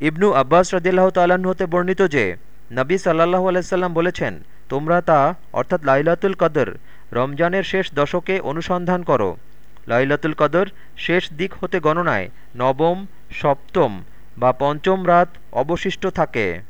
ইবনু আব্বাস রদিল্লাহ তাল্লাহ্ন হতে বর্ণিত যে, নবী সাল্লাহ আলাইসাল্লাম বলেছেন, তোমরা তা, অর্থাৎ লাইলাতুল কদর, রমজানের শেষ দশকে অনুসন্ধান করো। লাইলাতুল কদর শেষ দিক হতে গণনায় নবম, সপ্তম বা পঞ্চম রাত অবশিষ্ট থাকে।